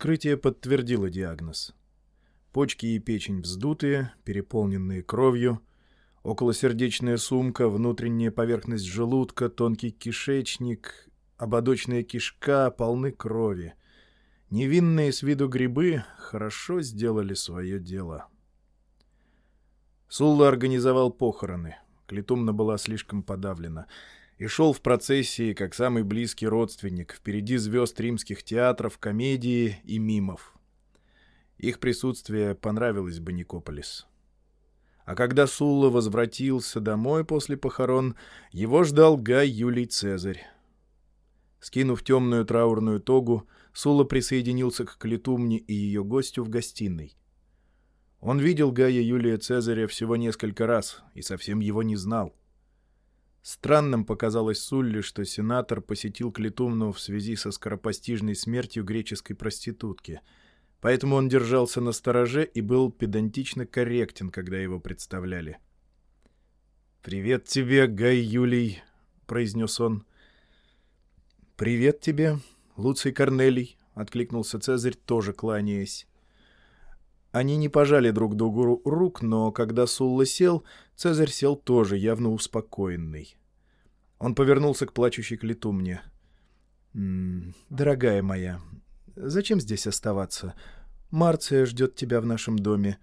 Вскрытие подтвердило диагноз. Почки и печень вздутые, переполненные кровью, околосердечная сумка, внутренняя поверхность желудка, тонкий кишечник, ободочная кишка полны крови. Невинные с виду грибы хорошо сделали свое дело. Сулла организовал похороны. Клетумна была слишком подавлена. И шел в процессии, как самый близкий родственник, впереди звезд римских театров, комедии и мимов. Их присутствие понравилось бы Никополис. А когда Сулла возвратился домой после похорон, его ждал Гай Юлий Цезарь. Скинув темную траурную тогу, Сула присоединился к Клетумне и ее гостю в гостиной. Он видел Гая Юлия Цезаря всего несколько раз и совсем его не знал. Странным показалось Сулле, что сенатор посетил Клетумну в связи со скоропостижной смертью греческой проститутки, поэтому он держался на стороже и был педантично корректен, когда его представляли. «Привет тебе, Гай Юлий», — произнес он. «Привет тебе, Луций Корнелий», — откликнулся Цезарь, тоже кланяясь. Они не пожали друг другу рук, но когда Сулла сел, Цезарь сел тоже, явно успокоенный. Он повернулся к плачущей Клетумне. «Дорогая моя, зачем здесь оставаться? Марция ждет тебя в нашем доме.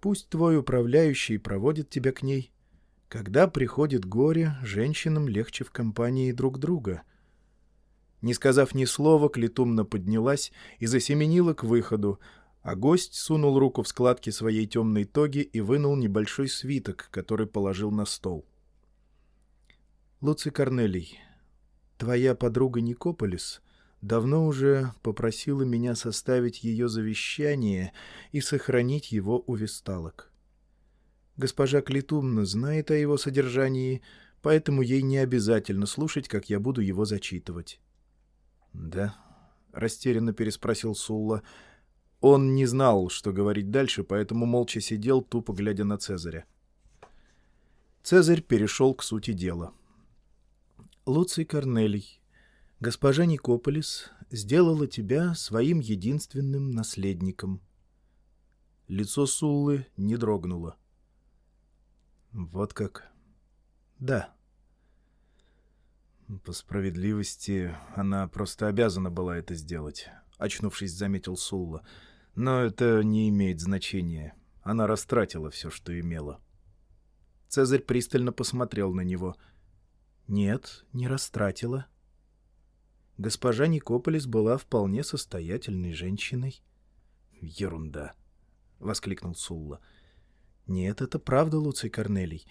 Пусть твой управляющий проводит тебя к ней. Когда приходит горе, женщинам легче в компании друг друга». Не сказав ни слова, Клетумна поднялась и засеменила к выходу, а гость сунул руку в складки своей темной тоги и вынул небольшой свиток, который положил на стол. «Луций Корнелий, твоя подруга Никополис давно уже попросила меня составить ее завещание и сохранить его у весталок. Госпожа Клетумна знает о его содержании, поэтому ей не обязательно слушать, как я буду его зачитывать». «Да?» — растерянно переспросил Сулла — он не знал, что говорить дальше, поэтому молча сидел, тупо глядя на Цезаря. Цезарь перешел к сути дела. «Луций Корнелий, госпожа Никополис сделала тебя своим единственным наследником». Лицо Суллы не дрогнуло. «Вот как?» «Да». По справедливости, она просто обязана была это сделать, — очнувшись, заметил Сулла. — но это не имеет значения. Она растратила все, что имела. Цезарь пристально посмотрел на него. «Нет, не растратила. Госпожа Никополис была вполне состоятельной женщиной». «Ерунда!» — воскликнул Сулла. «Нет, это правда, Луций Корнелий.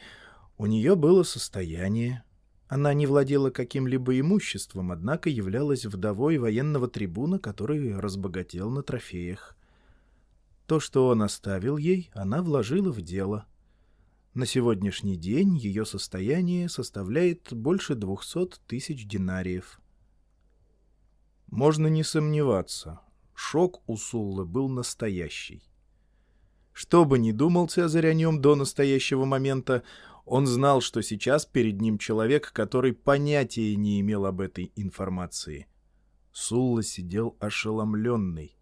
У нее было состояние. Она не владела каким-либо имуществом, однако являлась вдовой военного трибуна, который разбогател на трофеях. То, что он оставил ей, она вложила в дело. На сегодняшний день ее состояние составляет больше двухсот тысяч динариев. Можно не сомневаться, шок у Суллы был настоящий. Что бы ни думал Цезарь о нем до настоящего момента, он знал, что сейчас перед ним человек, который понятия не имел об этой информации. Сулла сидел ошеломленный.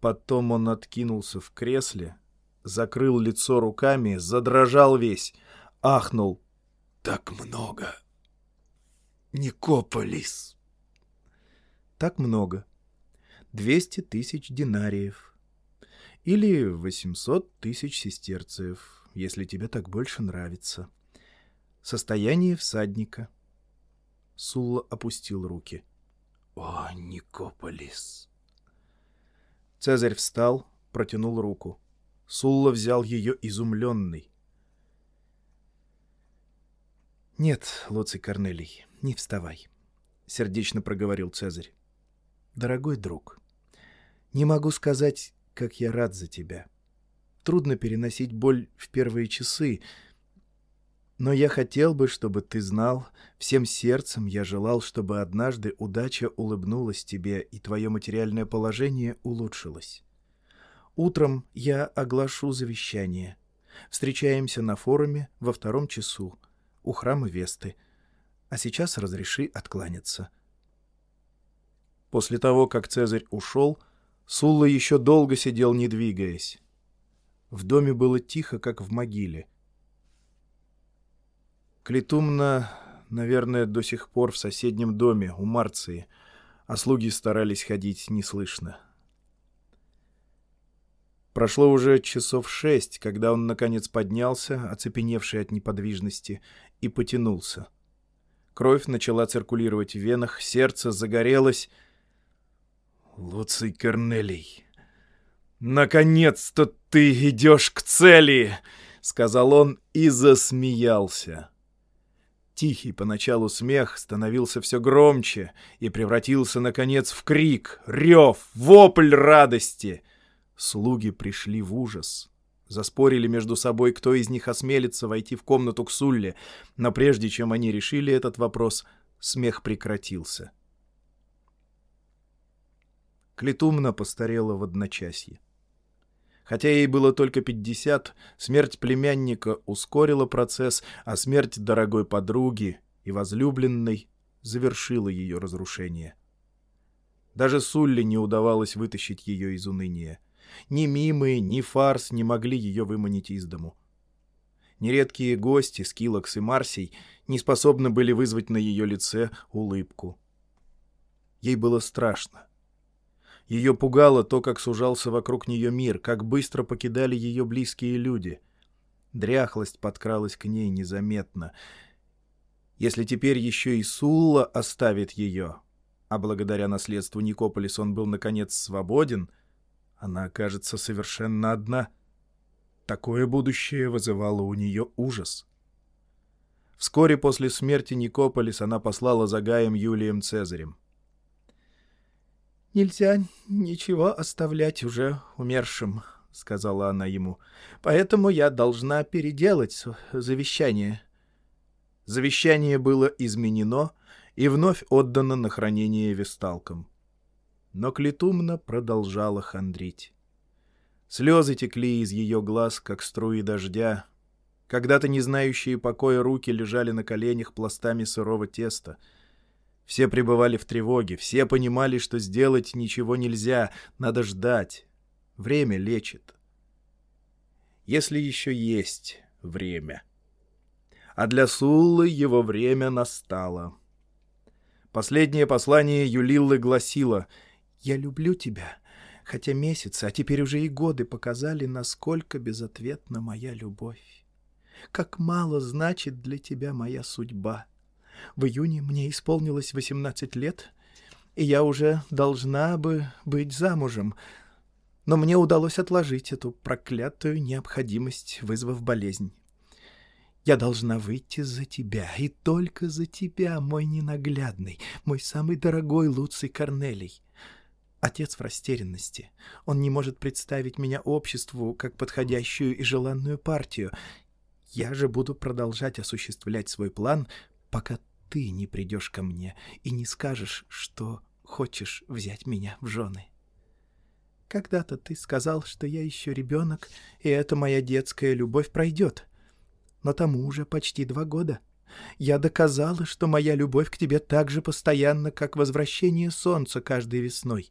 Потом он откинулся в кресле, закрыл лицо руками, задрожал весь, ахнул. «Так много! Никополис!» «Так много. Двести тысяч динариев. Или восемьсот тысяч сестерцев, если тебе так больше нравится. Состояние всадника». Сулла опустил руки. «О, Никополис!» Цезарь встал, протянул руку. Сулла взял ее изумленный. «Нет, Луций Корнелий, не вставай», — сердечно проговорил Цезарь. «Дорогой друг, не могу сказать, как я рад за тебя. Трудно переносить боль в первые часы, — но я хотел бы, чтобы ты знал, всем сердцем я желал, чтобы однажды удача улыбнулась тебе и твое материальное положение улучшилось. Утром я оглашу завещание. Встречаемся на форуме во втором часу у храма Весты. А сейчас разреши откланяться. После того, как Цезарь ушел, Сулла еще долго сидел, не двигаясь. В доме было тихо, как в могиле. Клетумна, наверное, до сих пор в соседнем доме, у Марции, а слуги старались ходить неслышно. Прошло уже часов шесть, когда он, наконец, поднялся, оцепеневший от неподвижности, и потянулся. Кровь начала циркулировать в венах, сердце загорелось. «Луций Корнелий, наконец-то ты идешь к цели!» — сказал он и засмеялся. Тихий поначалу смех становился все громче и превратился, наконец, в крик, рев, вопль радости. Слуги пришли в ужас. Заспорили между собой, кто из них осмелится войти в комнату к Сулле, но прежде чем они решили этот вопрос, смех прекратился. Клетумна постарела в одночасье. Хотя ей было только 50, смерть племянника ускорила процесс, а смерть дорогой подруги и возлюбленной завершила ее разрушение. Даже Сулле не удавалось вытащить ее из уныния. Ни мимы, ни фарс не могли ее выманить из дому. Нередкие гости, Скилокс и Марсий, не способны были вызвать на ее лице улыбку. Ей было страшно. Ее пугало то, как сужался вокруг нее мир, как быстро покидали ее близкие люди. Дряхлость подкралась к ней незаметно. Если теперь еще и Сулла оставит ее, а благодаря наследству Никополис он был, наконец, свободен — она окажется совершенно одна. Такое будущее вызывало у нее ужас. Вскоре после смерти Никополис она послала за Гаем Юлием Цезарем. «Нельзя ничего оставлять уже умершим», — сказала она ему. «Поэтому я должна переделать завещание». Завещание было изменено и вновь отдано на хранение весталкам. Но Клетумна продолжала хандрить. Слезы текли из ее глаз, как струи дождя. Когда-то не знающие покоя руки лежали на коленях пластами сырого теста. Все пребывали в тревоге, все понимали, что сделать ничего нельзя, надо ждать. Время лечит. Если еще есть время. А для Суллы его время настало. Последнее послание Юлиллы гласило — я люблю тебя, хотя месяцы, а теперь уже и годы показали, насколько безответна моя любовь. Как мало значит для тебя моя судьба. В июне мне исполнилось восемнадцать лет, и я уже должна бы быть замужем, но мне удалось отложить эту проклятую необходимость, вызвав болезнь. Я должна выйти за тебя, и только за тебя, мой ненаглядный, мой самый дорогой Луций Корнелий. Отец в растерянности. Он не может представить меня обществу как подходящую и желанную партию. Я же буду продолжать осуществлять свой план, пока ты не придешь ко мне и не скажешь, что хочешь взять меня в жены. Когда-то ты сказал, что я еще ребенок, и эта моя детская любовь пройдет. Но тому уже почти два года. Я доказала, что моя любовь к тебе так же постоянна, как возвращение солнца каждой весной.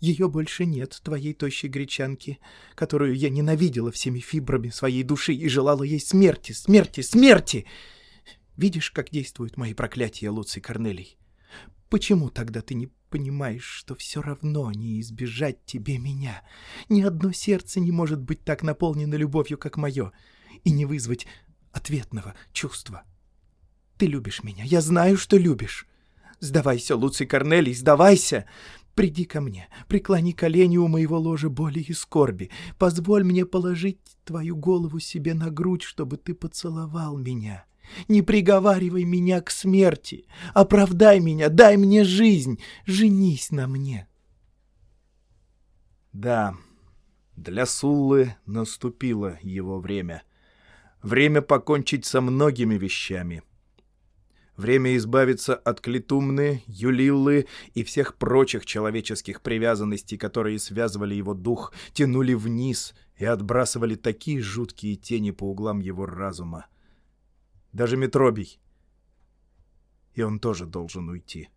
Ее больше нет, твоей тощей гречанки, которую я ненавидела всеми фибрами своей души и желала ей смерти, смерти, смерти. Видишь, как действуют мои проклятия, Луций Корнелий? Почему тогда ты не понимаешь, что все равно не избежать тебе меня? Ни одно сердце не может быть так наполнено любовью, как мое, и не вызвать ответного чувства. Ты любишь меня, я знаю, что любишь. Сдавайся, Луций Корнелий, сдавайся! Приди ко мне, преклони колени у моего ложа боли и скорби. Позволь мне положить твою голову себе на грудь, чтобы ты поцеловал меня. Не приговаривай меня к смерти. Оправдай меня, дай мне жизнь. Женись на мне. Да, для Суллы наступило его время. Время покончить со многими вещами — Время избавиться от Клитумны, Юлиллы и всех прочих человеческих привязанностей, которые связывали его дух, тянули вниз и отбрасывали такие жуткие тени по углам его разума. Даже Метробий. И он тоже должен уйти.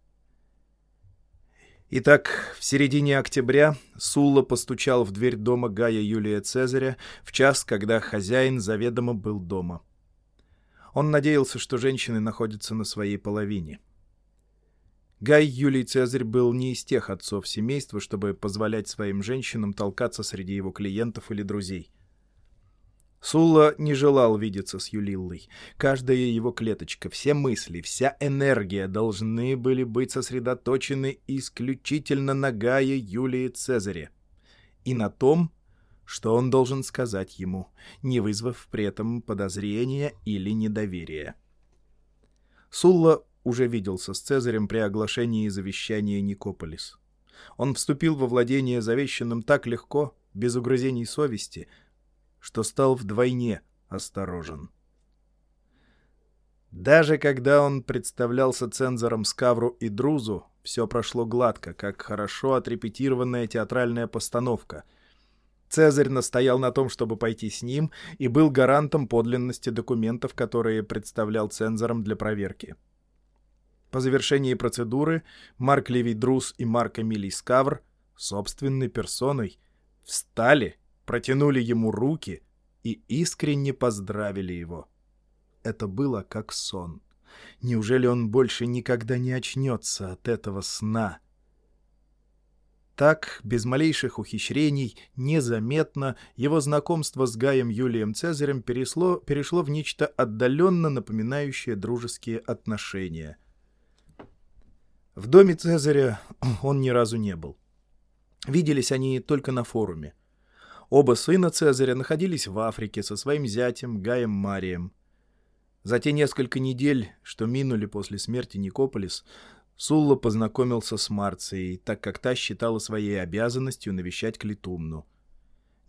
Итак, в середине октября Сулла постучал в дверь дома Гая Юлия Цезаря в час, когда хозяин заведомо был дома. Он надеялся, что женщины находятся на своей половине. Гай Юлий Цезарь был не из тех отцов семейства, чтобы позволять своим женщинам толкаться среди его клиентов или друзей. Сулла не желал видеться с Юлиллой. Каждая его клеточка, все мысли, вся энергия должны были быть сосредоточены исключительно на Гае Юлии Цезаре и на том, что он должен сказать ему, не вызвав при этом подозрения или недоверия. Сулла уже виделся с Цезарем при оглашении завещания Никополис. Он вступил во владение завещанным так легко, без угрызений совести — что стал вдвойне осторожен. Даже когда он представлялся цензором Скавру и Друзу, все прошло гладко, как хорошо отрепетированная театральная постановка. Цезарь настоял на том, чтобы пойти с ним, и был гарантом подлинности документов, которые представлял цензором для проверки. По завершении процедуры Марк Левий Друз и Марк Эмилий Скавр собственной персоной встали протянули ему руки и искренне поздравили его. Это было как сон. Неужели он больше никогда не очнется от этого сна? Так, без малейших ухищрений, незаметно, его знакомство с Гаем Юлием Цезарем перешло, перешло в нечто отдаленно напоминающее дружеские отношения. В доме Цезаря он ни разу не был. Виделись они только на форуме. Оба сына Цезаря находились в Африке со своим зятем Гаем Марием. За те несколько недель, что минули после смерти Никополис, Сулла познакомился с Марцией, так как та считала своей обязанностью навещать Клитумну.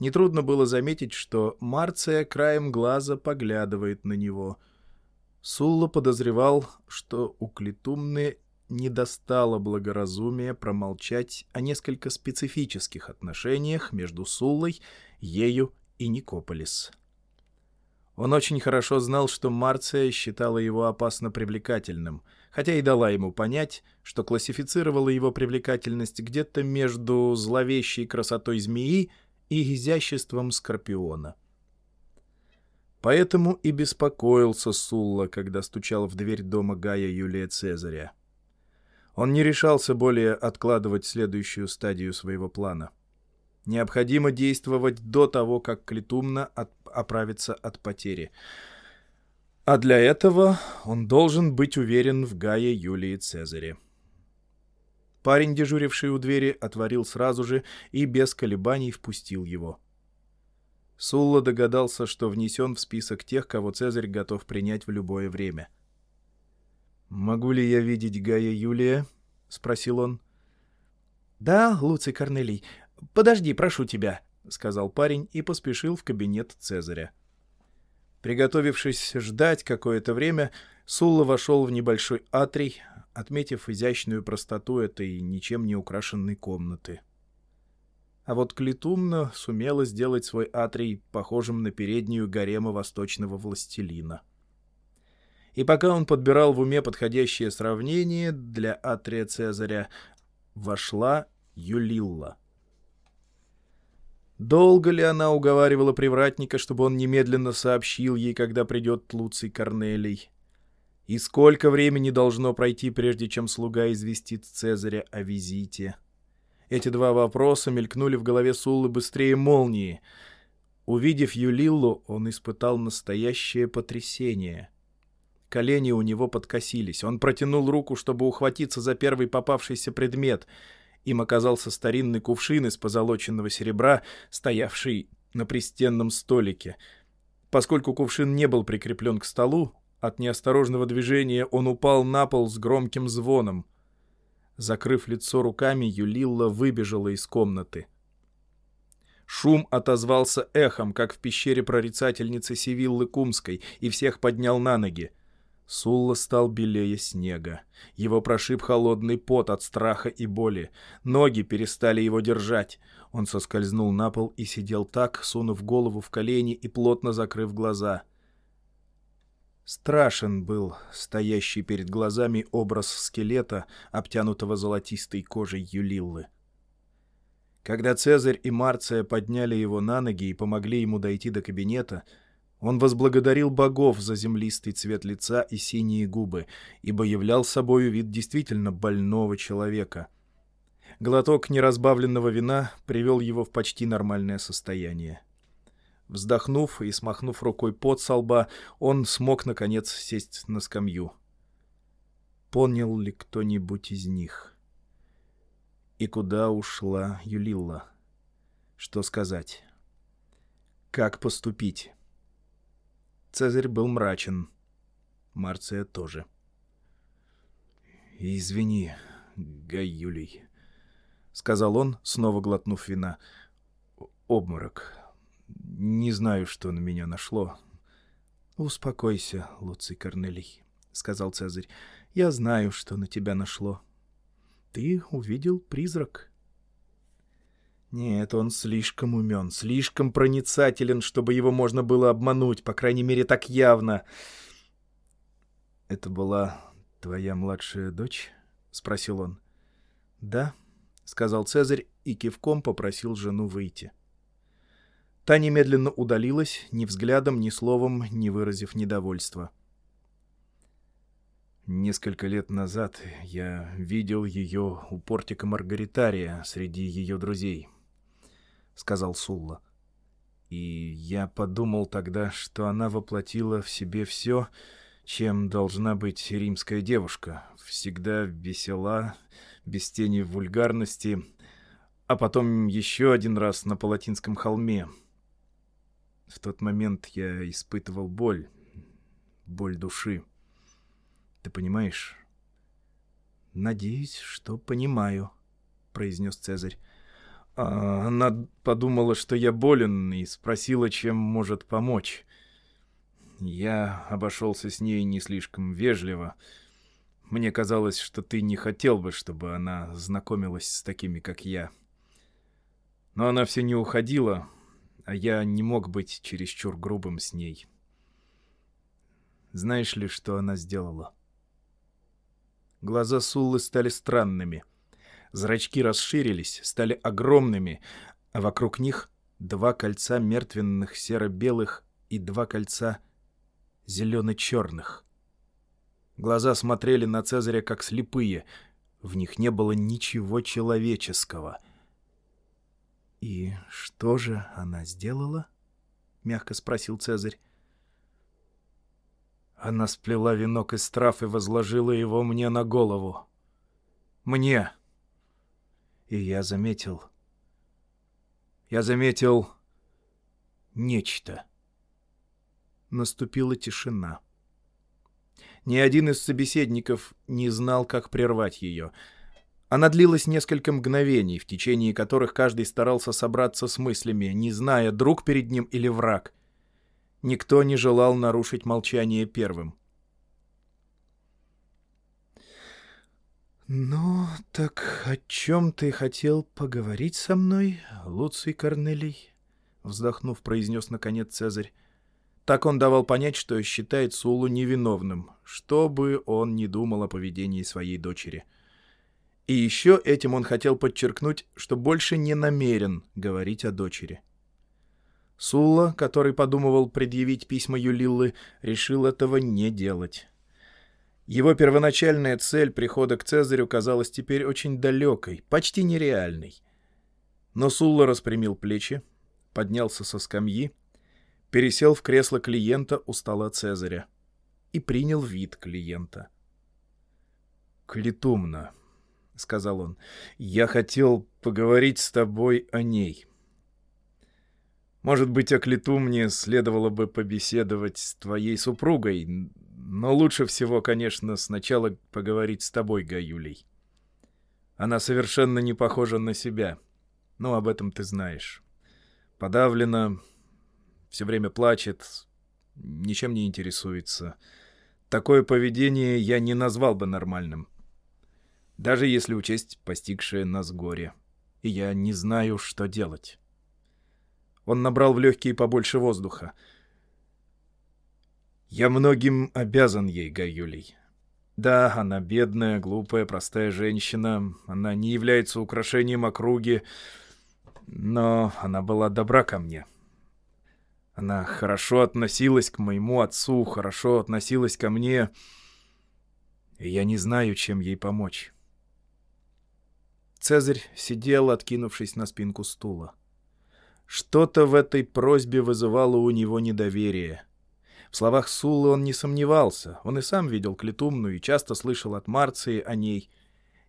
Нетрудно было заметить, что Марция краем глаза поглядывает на него. Сулла подозревал, что у Клитумны не достало благоразумия промолчать о несколько специфических отношениях между Суллой, ею и Никополис. Он очень хорошо знал, что Марция считала его опасно привлекательным, хотя и дала ему понять, что классифицировала его привлекательность где-то между зловещей красотой змеи и изяществом скорпиона. Поэтому и беспокоился Сулла, когда стучал в дверь дома Гая Юлия Цезаря. Он не решался более откладывать следующую стадию своего плана. Необходимо действовать до того, как Клитумна от... оправится от потери. А для этого он должен быть уверен в Гае Юлии Цезаре. Парень, дежуривший у двери, отворил сразу же и без колебаний впустил его. Сулла догадался, что внесен в список тех, кого Цезарь готов принять в любое время — «Могу ли я видеть Гая Юлия?» — спросил он. «Да, Луций Корнелий. Подожди, прошу тебя», — сказал парень и поспешил в кабинет Цезаря. Приготовившись ждать какое-то время, Сулла вошел в небольшой атрий, отметив изящную простоту этой ничем не украшенной комнаты. А вот Клитумна сумела сделать свой атрий похожим на переднюю гарема восточного властелина. — и пока он подбирал в уме подходящее сравнение для Атрия Цезаря, вошла Юлилла. Долго ли она уговаривала привратника, чтобы он немедленно сообщил ей, когда придет Луций Корнелий? И сколько времени должно пройти, прежде чем слуга известит Цезаря о визите? Эти два вопроса мелькнули в голове Суллы быстрее молнии. Увидев Юлиллу, он испытал настоящее потрясение — Колени у него подкосились. Он протянул руку, чтобы ухватиться за первый попавшийся предмет. Им оказался старинный кувшин из позолоченного серебра, стоявший на пристенном столике. Поскольку кувшин не был прикреплен к столу, от неосторожного движения он упал на пол с громким звоном. Закрыв лицо руками, Юлилла выбежала из комнаты. Шум отозвался эхом, как в пещере прорицательницы Сивиллы Кумской, и всех поднял на ноги. Сулла стал белее снега. Его прошиб холодный пот от страха и боли. Ноги перестали его держать. Он соскользнул на пол и сидел так, сунув голову в колени и плотно закрыв глаза. Страшен был стоящий перед глазами образ скелета, обтянутого золотистой кожей Юлиллы. Когда Цезарь и Марция подняли его на ноги и помогли ему дойти до кабинета, он возблагодарил богов за землистый цвет лица и синие губы, ибо являл собою вид действительно больного человека. Глоток неразбавленного вина привел его в почти нормальное состояние. Вздохнув и смахнув рукой пот со лба, он смог, наконец, сесть на скамью. Понял ли кто-нибудь из них? И куда ушла Юлилла? Что сказать? Как поступить? Цезарь был мрачен. Марция тоже. «Извини, Гай Юлий», — сказал он, снова глотнув вина. «Обморок. Не знаю, что на меня нашло. — Успокойся, Луций Корнелий, — сказал Цезарь. — Я знаю, что на тебя нашло. Ты увидел призрак. Нет, он слишком умен, слишком проницателен, чтобы его можно было обмануть, по крайней мере, так явно. — Это была твоя младшая дочь? — спросил он. — Да, — сказал Цезарь и кивком попросил жену выйти. — Та немедленно удалилась, ни взглядом, ни словом, не выразив недовольства. Несколько лет назад я видел ее у портика Маргаритария среди ее друзей, — сказал Сулла. И я подумал тогда, что она воплотила в себе все, чем должна быть римская девушка, всегда весела, без тени вульгарности, а потом еще один раз на Палатинском холме — в тот момент я испытывал боль, боль души. Ты понимаешь? Надеюсь, что понимаю, произнес Цезарь. А она подумала, что я болен, и спросила, чем может помочь. Я обошелся с ней не слишком вежливо. Мне казалось, что ты не хотел бы, чтобы она знакомилась с такими, как я. Но она все не уходила, а я не мог быть чересчур грубым с ней. Знаешь ли, что она сделала? Глаза Суллы стали странными. Зрачки расширились, стали огромными, а вокруг них два кольца мертвенных серо-белых и два кольца зелено-черных. Глаза смотрели на Цезаря как слепые, в них не было ничего человеческого — «И что же она сделала?» — мягко спросил Цезарь. Она сплела венок из трав и возложила его мне на голову. Мне. И я заметил... Я заметил... нечто. Наступила тишина. Ни один из собеседников не знал, как прервать ее — она длилась несколько мгновений, в течение которых каждый старался собраться с мыслями, не зная, друг перед ним или враг. Никто не желал нарушить молчание первым. «Ну, так о чем ты хотел поговорить со мной, Луций Корнелий?» Вздохнув, произнес наконец Цезарь. Так он давал понять, что считает Сулу невиновным, что бы он ни думал о поведении своей дочери. И еще этим он хотел подчеркнуть, что больше не намерен говорить о дочери. Сулла, который подумывал предъявить письма Юлиллы, решил этого не делать. Его первоначальная цель прихода к Цезарю казалась теперь очень далекой, почти нереальной. Но Сулла распрямил плечи, поднялся со скамьи, пересел в кресло клиента у стола Цезаря и принял вид клиента. «Клитумна», — сказал он, — «я хотел поговорить с тобой о ней. Может быть, о Клету мне следовало бы побеседовать с твоей супругой, но лучше всего, конечно, сначала поговорить с тобой, Гаюлей. Она совершенно не похожа на себя, но об этом ты знаешь. Подавлена, все время плачет, ничем не интересуется. Такое поведение я не назвал бы нормальным даже если учесть постигшее нас горе. И я не знаю, что делать. Он набрал в легкие побольше воздуха. Я многим обязан ей, Гаюлей. Да, она бедная, глупая, простая женщина. Она не является украшением округи, но она была добра ко мне. Она хорошо относилась к моему отцу, хорошо относилась ко мне, и я не знаю, чем ей помочь. Цезарь сидел, откинувшись на спинку стула. Что-то в этой просьбе вызывало у него недоверие — в словах Суллы он не сомневался, он и сам видел Клетумну и часто слышал от Марции о ней.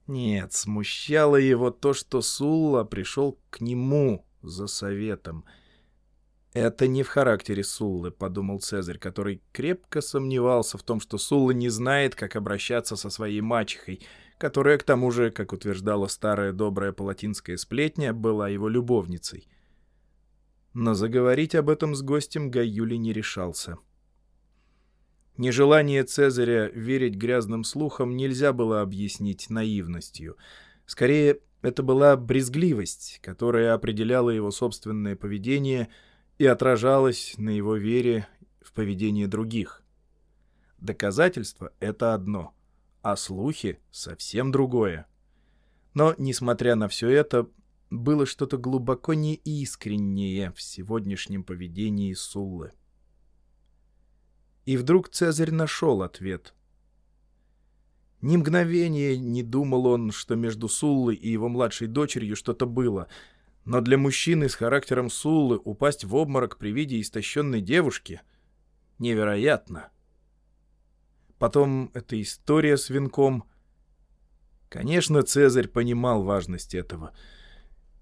Нет, смущало его то, что Сулла пришел к нему за советом. «Это не в характере Суллы», — подумал Цезарь, который крепко сомневался в том, что Сулла не знает, как обращаться со своей мачехой, которая, к тому же, как утверждала старая добрая палатинская сплетня, была его любовницей. Но заговорить об этом с гостем Гаюли не решался. — Нежелание Цезаря верить грязным слухам нельзя было объяснить наивностью. Скорее, это была брезгливость, которая определяла его собственное поведение и отражалась на его вере в поведение других. Доказательство — это одно, а слухи — совсем другое. Но, несмотря на все это, было что-то глубоко неискреннее в сегодняшнем поведении Суллы. И вдруг Цезарь нашел ответ. Ни мгновения не думал он, что между Суллой и его младшей дочерью что-то было, но для мужчины с характером Суллы упасть в обморок при виде истощенной девушки невероятно. Потом эта история с венком. Конечно, Цезарь понимал важность этого.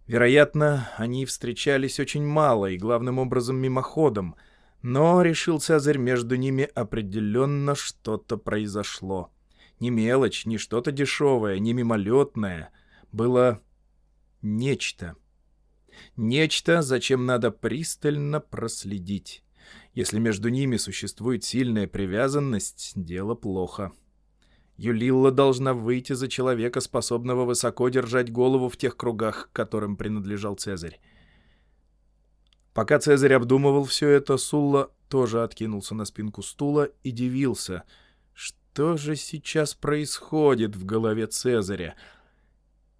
Вероятно, они встречались очень мало и главным образом мимоходом — но, решил Цезарь, между ними определенно что-то произошло. Не мелочь, не что-то дешевое, не мимолетное. Было нечто. Нечто, зачем надо пристально проследить. Если между ними существует сильная привязанность, дело плохо. Юлилла должна выйти за человека, способного высоко держать голову в тех кругах, которым принадлежал Цезарь. Пока Цезарь обдумывал все это, Сулла тоже откинулся на спинку стула и дивился. Что же сейчас происходит в голове Цезаря?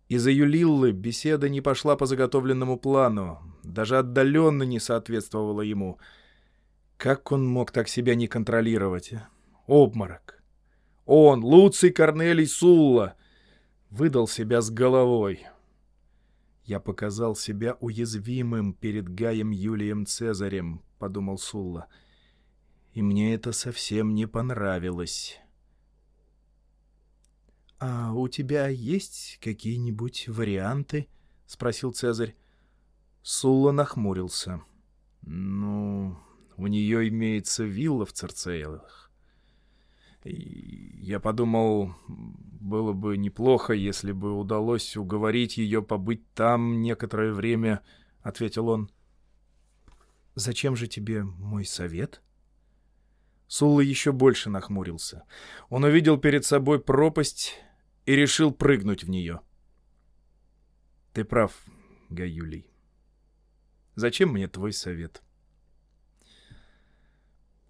Из-за Юлиллы беседа не пошла по заготовленному плану, даже отдаленно не соответствовала ему. Как он мог так себя не контролировать? Обморок. Он, Луций Корнелий Сулла, выдал себя с головой. «Я показал себя уязвимым перед Гаем Юлием Цезарем», — подумал Сулла. «И мне это совсем не понравилось». «А у тебя есть какие-нибудь варианты?» — спросил Цезарь. Сулла нахмурился. «Ну, у нее имеется вилла в Церцейлах. Я подумал, было бы неплохо, если бы удалось уговорить ее побыть там некоторое время, — ответил он. — Зачем же тебе мой совет? Сулла еще больше нахмурился. Он увидел перед собой пропасть и решил прыгнуть в нее. — Ты прав, Гаюлий. Зачем мне твой совет? —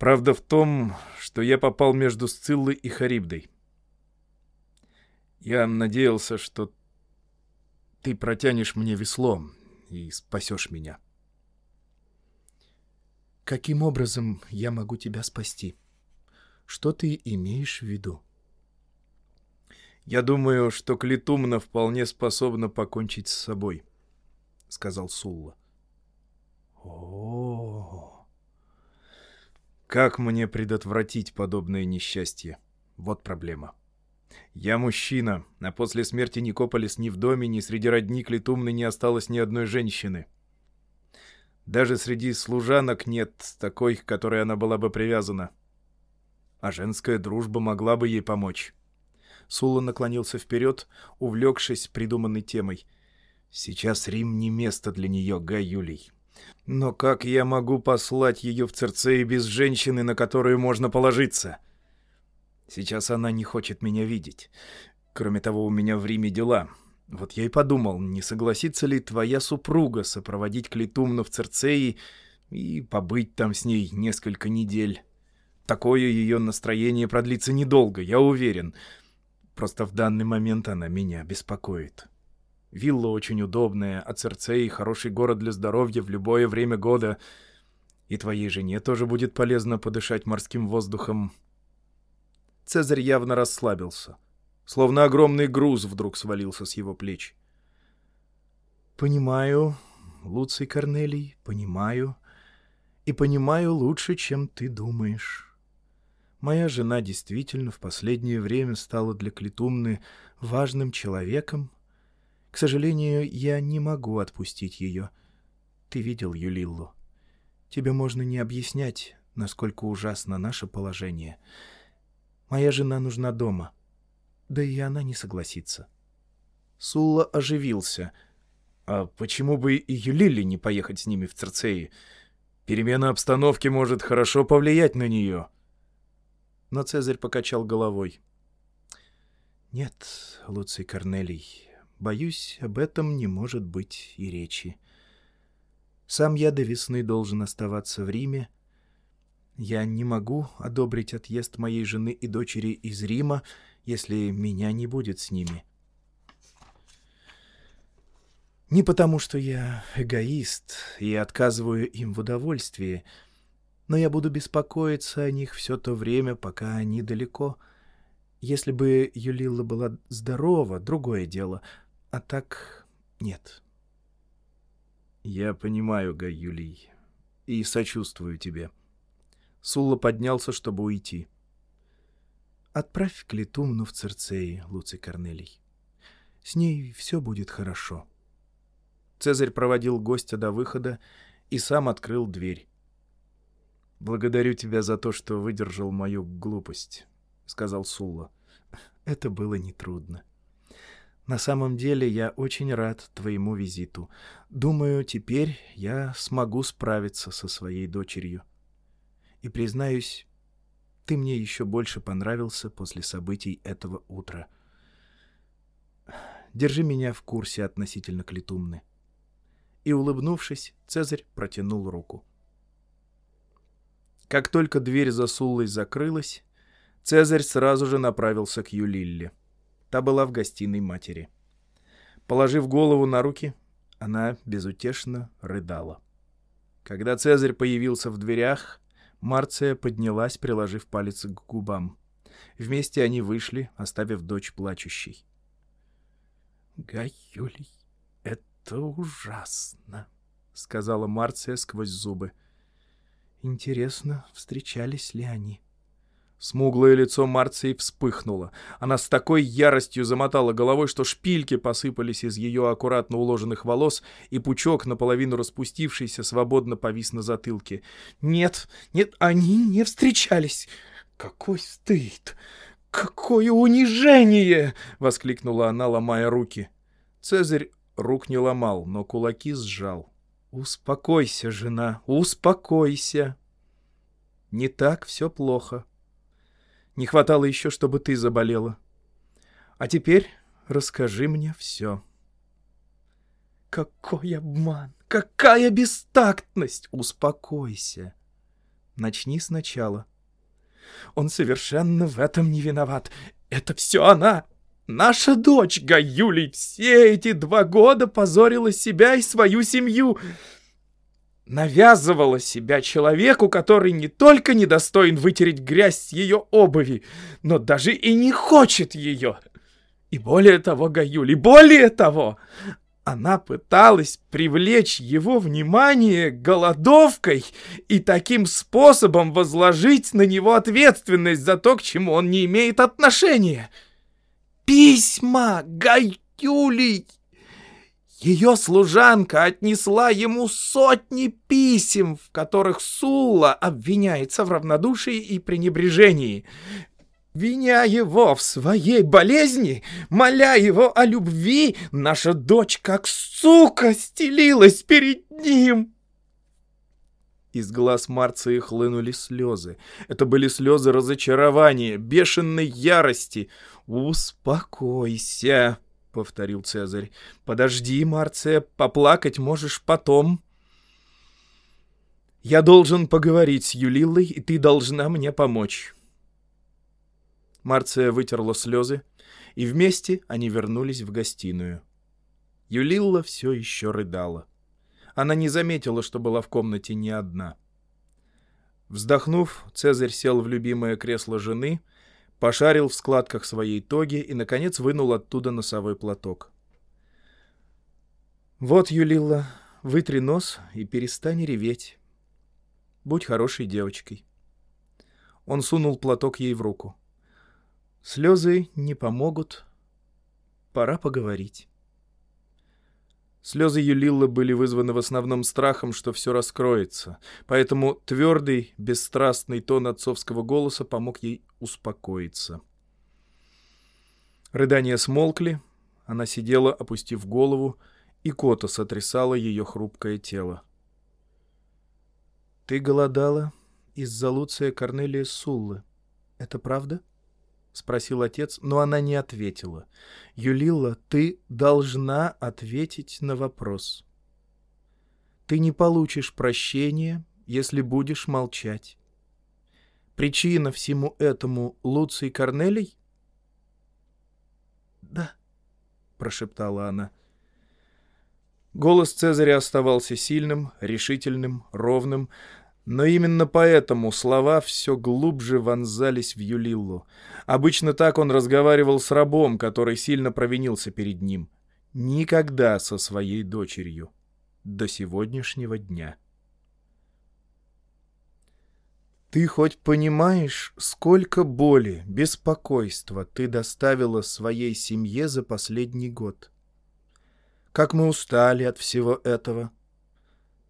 Правда в том, что я попал между Сциллой и Харибдой. Я надеялся, что ты протянешь мне весло и спасешь меня. Каким образом я могу тебя спасти? Что ты имеешь в виду? Я думаю, что Клитумна вполне способна покончить с собой, — сказал Сулла. О, как мне предотвратить подобное несчастье? Вот проблема. Я мужчина, а после смерти Никополис ни в доме, ни среди родни Клитумны не осталось ни одной женщины. Даже среди служанок нет такой, к которой она была бы привязана. А женская дружба могла бы ей помочь. Сула наклонился вперед, увлекшись придуманной темой. Сейчас Рим не место для нее, Гай Юлий. Но как я могу послать ее в Церцеи без женщины, на которую можно положиться? Сейчас она не хочет меня видеть. Кроме того, у меня в Риме дела. Вот я и подумал, не согласится ли твоя супруга сопроводить Клитумну в Церцеи и побыть там с ней несколько недель. Такое ее настроение продлится недолго, я уверен. Просто в данный момент она меня беспокоит. Вилла очень удобная, а Церцей — хороший город для здоровья в любое время года. И твоей жене тоже будет полезно подышать морским воздухом. Цезарь явно расслабился. Словно огромный груз вдруг свалился с его плеч. «Понимаю, Луций Корнелий, понимаю. И понимаю лучше, чем ты думаешь. Моя жена действительно в последнее время стала для Клетумны важным человеком. К сожалению, я не могу отпустить ее. Ты видел Юлиллу. Тебе можно не объяснять, насколько ужасно наше положение. Моя жена нужна дома. Да и она не согласится. Сула оживился. А почему бы и Юлиле не поехать с ними в Церцеи? Перемена обстановки может хорошо повлиять на нее. Но Цезарь покачал головой. «Нет, Луций Корнелий, боюсь, об этом не может быть и речи. Сам я до весны должен оставаться в Риме, я не могу одобрить отъезд моей жены и дочери из Рима, если меня не будет с ними. Не потому, что я эгоист и отказываю им в удовольствии, но я буду беспокоиться о них все то время, пока они далеко. Если бы Юлила была здорова, другое дело, а так нет. Я понимаю, Гай Юлий, и сочувствую тебе. — Сулла поднялся, чтобы уйти. «Отправь Клетумну в Церцеи, Луций Корнелий. С ней все будет хорошо». Цезарь проводил гостя до выхода и сам открыл дверь. «Благодарю тебя за то, что выдержал мою глупость», — сказал Сулла. «Это было нетрудно. На самом деле я очень рад твоему визиту. Думаю, теперь я смогу справиться со своей дочерью». И, признаюсь, ты мне еще больше понравился после событий этого утра. Держи меня в курсе относительно Клетумны. И, улыбнувшись, Цезарь протянул руку. Как только дверь за Суллой закрылась, Цезарь сразу же направился к Юлилле. Та была в гостиной матери. Положив голову на руки, она безутешно рыдала. Когда Цезарь появился в дверях, Марция поднялась, приложив палец к губам. Вместе они вышли, оставив дочь плачущей. — Гай это ужасно, — сказала Марция сквозь зубы. — Интересно, встречались ли они? Смуглое лицо Марции вспыхнуло. Она с такой яростью замотала головой, что шпильки посыпались из ее аккуратно уложенных волос, и пучок, наполовину распустившийся, свободно повис на затылке. «Нет, нет, они не встречались! Какой стыд! Какое унижение!» — воскликнула она, ломая руки. Цезарь рук не ломал, но кулаки сжал. «Успокойся, жена, успокойся!» «Не так все плохо», не хватало еще, чтобы ты заболела. А теперь расскажи мне все. Какой обман! Какая бестактность! Успокойся. Начни сначала. Он совершенно в этом не виноват. Это все она. Наша дочь Гаюлей все эти два года позорила себя и свою семью навязывала себя человеку, который не только недостоин вытереть грязь с ее обуви, но даже и не хочет ее. И более того, Гаюли, более того, она пыталась привлечь его внимание голодовкой и таким способом возложить на него ответственность за то, к чему он не имеет отношения. Письма Гаюлей ее служанка отнесла ему сотни писем, в которых Сула обвиняется в равнодушии и пренебрежении. Виня его в своей болезни, моля его о любви, наша дочь как сука стелилась перед ним. Из глаз Марции хлынули слезы. Это были слезы разочарования, бешеной ярости. «Успокойся!» — повторил Цезарь. «Подожди, Марция, поплакать можешь потом». Я должен поговорить с Юлиллой, и ты должна мне помочь. Марция вытерла слезы, и вместе они вернулись в гостиную. Юлилла все еще рыдала. Она не заметила, что была в комнате не одна. Вздохнув, Цезарь сел в любимое кресло жены, пошарил в складках своей тоги и, наконец, вынул оттуда носовой платок. «Вот, Юлилла, вытри нос и перестань реветь. Будь хорошей девочкой». Он сунул платок ей в руку. «Слезы не помогут. Пора поговорить». Слезы Юлиллы были вызваны в основном страхом, что все раскроется, поэтому твердый, бесстрастный тон отцовского голоса помог ей успокоиться. Рыдания смолкли, она сидела, опустив голову, и кота сотрясала ее хрупкое тело. «Ты голодала из-за Луция Корнелия Суллы. Это правда?» — спросил отец, но она не ответила. «Юлила, ты должна ответить на вопрос. Ты не получишь прощения, если будешь молчать. Причина всему этому Луций Корнелий?» «Да», — прошептала она. Голос Цезаря оставался сильным, решительным, ровным, но именно поэтому слова все глубже вонзались в Юлиллу. Обычно так он разговаривал с рабом, который сильно провинился перед ним. Никогда со своей дочерью. До сегодняшнего дня. Ты хоть понимаешь, сколько боли, беспокойства ты доставила своей семье за последний год? Как мы устали от всего этого.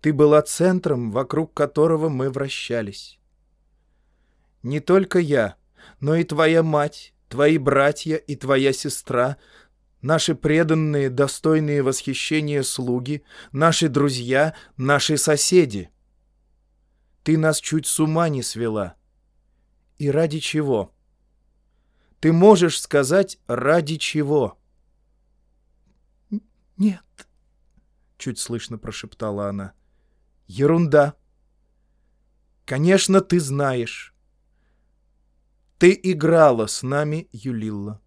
Ты была центром, вокруг которого мы вращались. Не только я, но и твоя мать, твои братья и твоя сестра, наши преданные, достойные восхищения слуги, наши друзья, наши соседи. Ты нас чуть с ума не свела. И ради чего? Ты можешь сказать, ради чего? «Нет», — чуть слышно прошептала она. Ерунда. Конечно, ты знаешь. Ты играла с нами, Юлилла.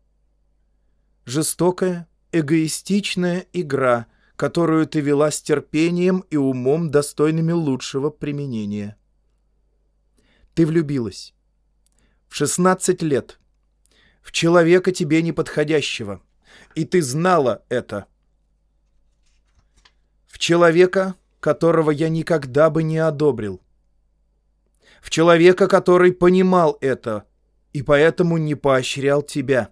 Жестокая, эгоистичная игра, которую ты вела с терпением и умом, достойными лучшего применения. Ты влюбилась. В 16 лет. В человека тебе неподходящего. И ты знала это. В человека, которого я никогда бы не одобрил. В человека, который понимал это и поэтому не поощрял тебя.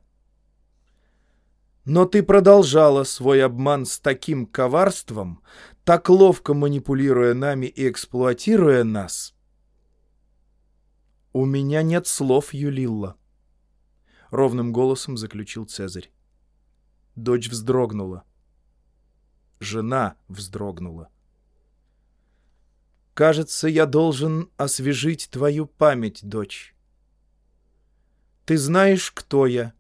Но ты продолжала свой обман с таким коварством, так ловко манипулируя нами и эксплуатируя нас. «У меня нет слов, Юлилла», — ровным голосом заключил Цезарь. Дочь вздрогнула. Жена вздрогнула. Кажется, я должен освежить твою память, дочь. Ты знаешь, кто я?»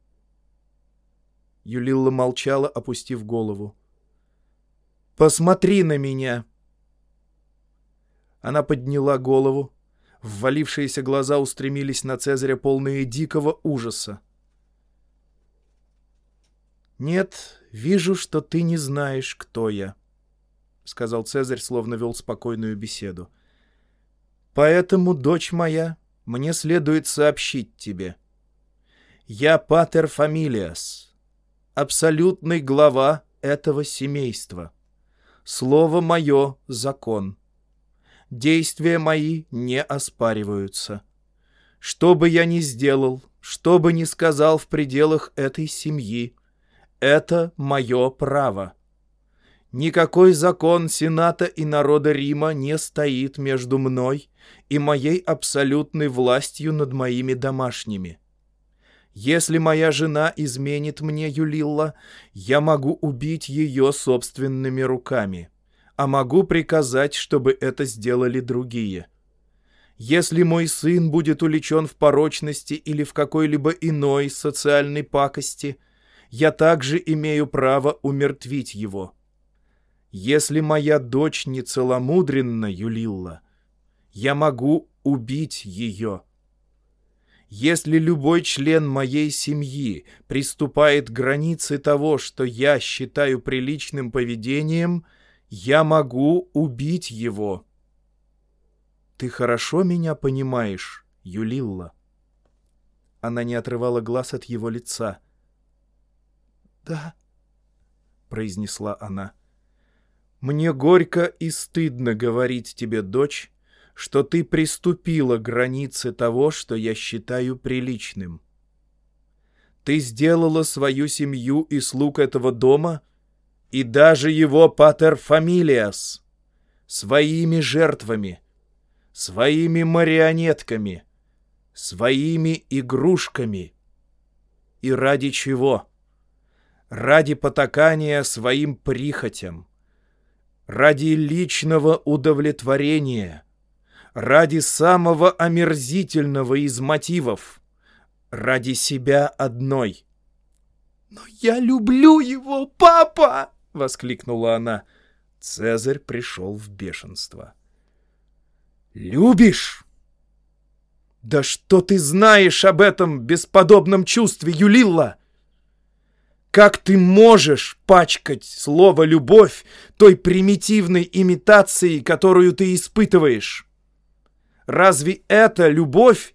Юлилла молчала, опустив голову. «Посмотри на меня!» Она подняла голову. Ввалившиеся глаза устремились на Цезаря, полные дикого ужаса. «Нет, вижу, что ты не знаешь, кто я». — сказал Цезарь, словно вел спокойную беседу. «Поэтому, дочь моя, мне следует сообщить тебе. Я патер фамилиас, абсолютный глава этого семейства. Слово мое — закон. Действия мои не оспариваются. Что бы я ни сделал, что бы ни сказал в пределах этой семьи, это мое право». Никакой закон Сената и народа Рима не стоит между мной и моей абсолютной властью над моими домашними. Если моя жена изменит мне, Юлилла, я могу убить ее собственными руками, а могу приказать, чтобы это сделали другие. Если мой сын будет уличен в порочности или в какой-либо иной социальной пакости, я также имею право умертвить его». Если моя дочь не целомудренна, Юлилла, я могу убить ее. Если любой член моей семьи приступает к границе того, что я считаю приличным поведением, я могу убить его. Ты хорошо меня понимаешь, Юлилла? Она не отрывала глаз от его лица. «Да», — произнесла она. «Мне горько и стыдно говорить тебе, дочь, что ты приступила к границе того, что я считаю приличным. Ты сделала свою семью и слуг этого дома и даже его патер фамилиас своими жертвами, своими марионетками, своими игрушками. И ради чего? Ради потакания своим прихотям, ради личного удовлетворения — ради самого омерзительного из мотивов, ради себя одной. «Но я люблю его, папа!» — воскликнула она. Цезарь пришел в бешенство. «Любишь? Да что ты знаешь об этом бесподобном чувстве, Юлилла? Как ты можешь пачкать слово «любовь» той примитивной имитацией, которую ты испытываешь?» Разве это любовь?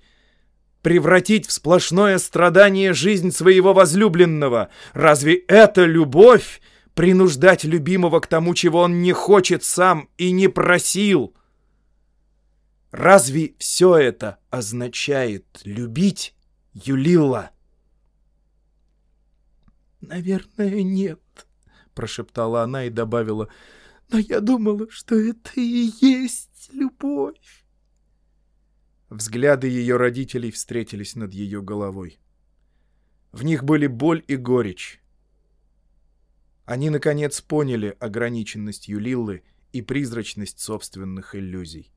Превратить в сплошное страдание жизнь своего возлюбленного? Разве это любовь? Принуждать любимого к тому, чего он не хочет сам и не просил? Разве все это означает любить Юлила? «Наверное, нет», — прошептала она и добавила, «но я думала, что это и есть любовь». Взгляды ее родителей встретились над ее головой. В них были боль и горечь. Они, наконец, поняли ограниченность Юлиллы и призрачность собственных иллюзий.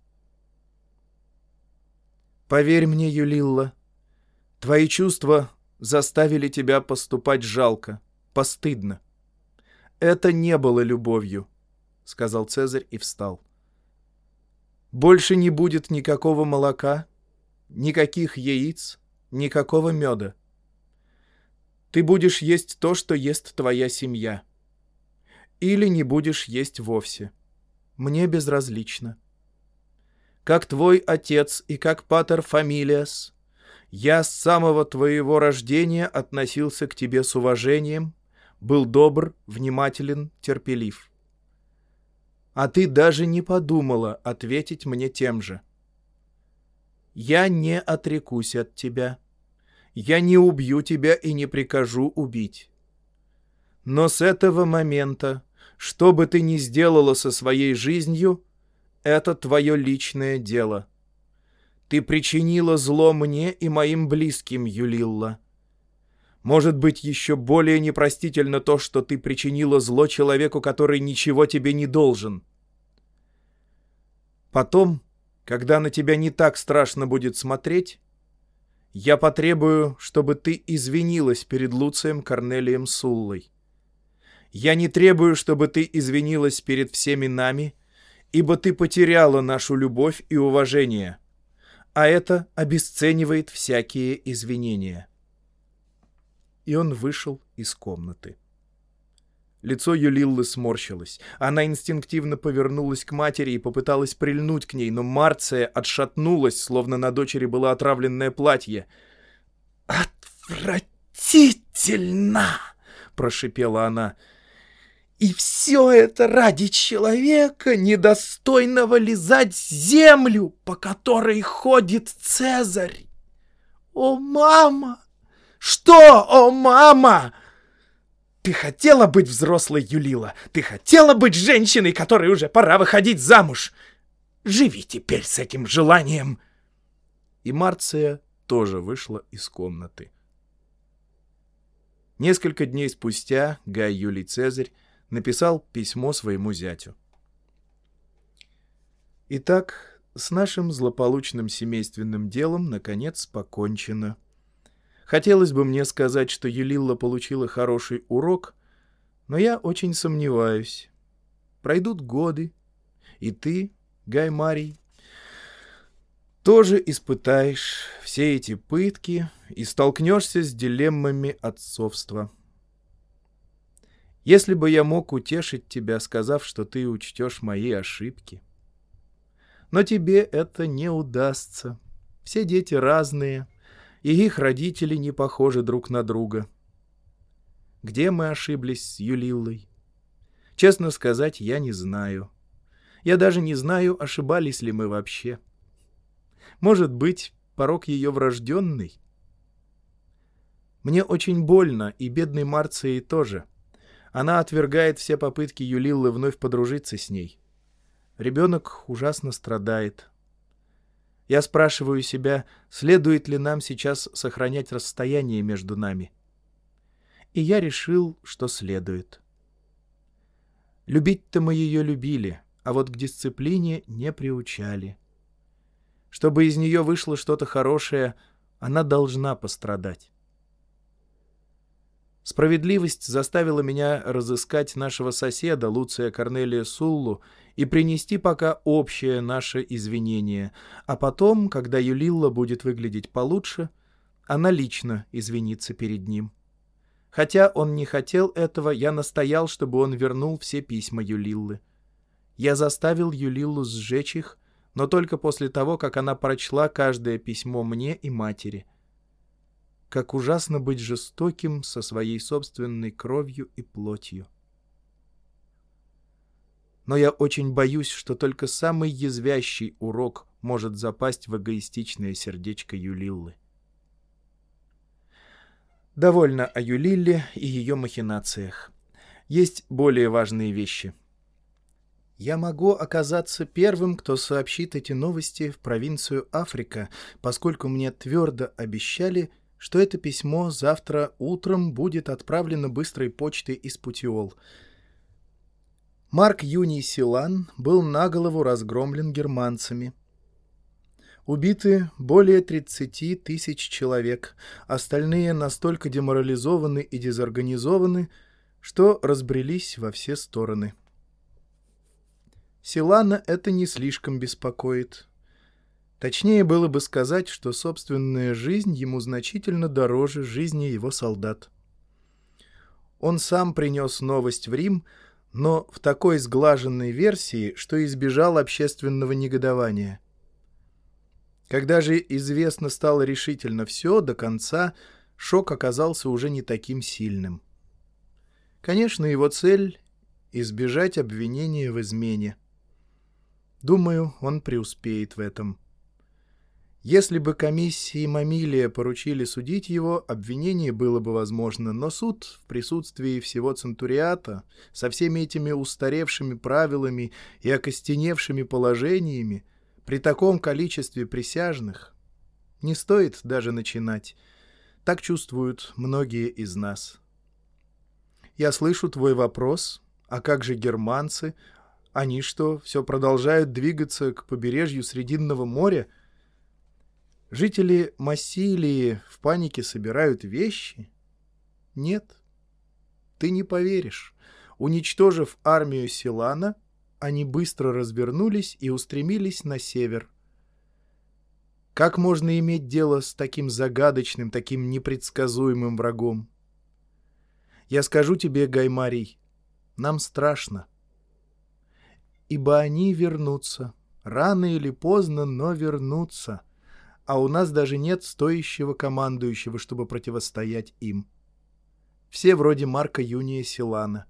«Поверь мне, Юлилла, твои чувства заставили тебя поступать жалко, постыдно. Это не было любовью», — сказал Цезарь и встал. Больше не будет никакого молока, никаких яиц, никакого меда. Ты будешь есть то, что ест твоя семья. Или не будешь есть вовсе. Мне безразлично. Как твой отец и как патер Фамилиас, я с самого твоего рождения относился к тебе с уважением, был добр, внимателен, терпелив а ты даже не подумала ответить мне тем же. Я не отрекусь от тебя. Я не убью тебя и не прикажу убить. Но с этого момента, что бы ты ни сделала со своей жизнью, это твое личное дело. Ты причинила зло мне и моим близким, Юлилла. Может быть, еще более непростительно то, что ты причинила зло человеку, который ничего тебе не должен. Потом, когда на тебя не так страшно будет смотреть, я потребую, чтобы ты извинилась перед Луцием Корнелием Суллой. Я не требую, чтобы ты извинилась перед всеми нами, ибо ты потеряла нашу любовь и уважение, а это обесценивает всякие извинения» и он вышел из комнаты. Лицо Юлиллы сморщилось. Она инстинктивно повернулась к матери и попыталась прильнуть к ней, но Марция отшатнулась, словно на дочери было отравленное платье. «Отвратительно!» — прошипела она. «И все это ради человека, недостойного лизать землю, по которой ходит Цезарь! О, мама!» «Что, о, мама!» «Ты хотела быть взрослой, Юлила! Ты хотела быть женщиной, которой уже пора выходить замуж! Живи теперь с этим желанием!» И Марция тоже вышла из комнаты. Несколько дней спустя Гай Юлий Цезарь написал письмо своему зятю. Итак, с нашим злополучным семейственным делом наконец покончено. Хотелось бы мне сказать, что Юлилла получила хороший урок, но я очень сомневаюсь. Пройдут годы, и ты, Гай Марий, тоже испытаешь все эти пытки и столкнешься с дилеммами отцовства. Если бы я мог утешить тебя, сказав, что ты учтешь мои ошибки. Но тебе это не удастся. Все дети разные, и их родители не похожи друг на друга. Где мы ошиблись с Юлиллой? Честно сказать, я не знаю. Я даже не знаю, ошибались ли мы вообще. Может быть, порог ее врожденный? Мне очень больно, и бедной Марции тоже. Она отвергает все попытки Юлиллы вновь подружиться с ней. Ребенок ужасно страдает. Я спрашиваю себя, следует ли нам сейчас сохранять расстояние между нами. И я решил, что следует. Любить-то мы ее любили, а вот к дисциплине не приучали. Чтобы из нее вышло что-то хорошее, она должна пострадать. Справедливость заставила меня разыскать нашего соседа Луция Корнелия Суллу и принести пока общее наше извинение, а потом, когда Юлилла будет выглядеть получше, она лично извинится перед ним. Хотя он не хотел этого, я настоял, чтобы он вернул все письма Юлиллы. Я заставил Юлиллу сжечь их, но только после того, как она прочла каждое письмо мне и матери — как ужасно быть жестоким со своей собственной кровью и плотью. Но я очень боюсь, что только самый язвящий урок может запасть в эгоистичное сердечко Юлиллы. Довольно о Юлилле и ее махинациях. Есть более важные вещи. Я могу оказаться первым, кто сообщит эти новости в провинцию Африка, поскольку мне твердо обещали — что это письмо завтра утром будет отправлено быстрой почтой из Путиол. Марк Юний Силан был наголову разгромлен германцами. Убиты более 30 тысяч человек, остальные настолько деморализованы и дезорганизованы, что разбрелись во все стороны. Силана это не слишком беспокоит. Точнее было бы сказать, что собственная жизнь ему значительно дороже жизни его солдат. Он сам принес новость в Рим, но в такой сглаженной версии, что избежал общественного негодования. Когда же известно стало решительно все до конца, шок оказался уже не таким сильным. Конечно, его цель — избежать обвинения в измене. Думаю, он преуспеет в этом. Если бы комиссии Мамилия поручили судить его, обвинение было бы возможно, но суд в присутствии всего Центуриата со всеми этими устаревшими правилами и окостеневшими положениями при таком количестве присяжных не стоит даже начинать. Так чувствуют многие из нас. Я слышу твой вопрос, а как же германцы? Они что, все продолжают двигаться к побережью Срединного моря — Жители Массилии в панике собирают вещи? Нет. Ты не поверишь. Уничтожив армию Силана, они быстро развернулись и устремились на север. Как можно иметь дело с таким загадочным, таким непредсказуемым врагом? Я скажу тебе, Гаймарий, нам страшно. Ибо они вернутся. Рано или поздно, но вернутся — а у нас даже нет стоящего командующего, чтобы противостоять им. Все вроде Марка Юния Силана.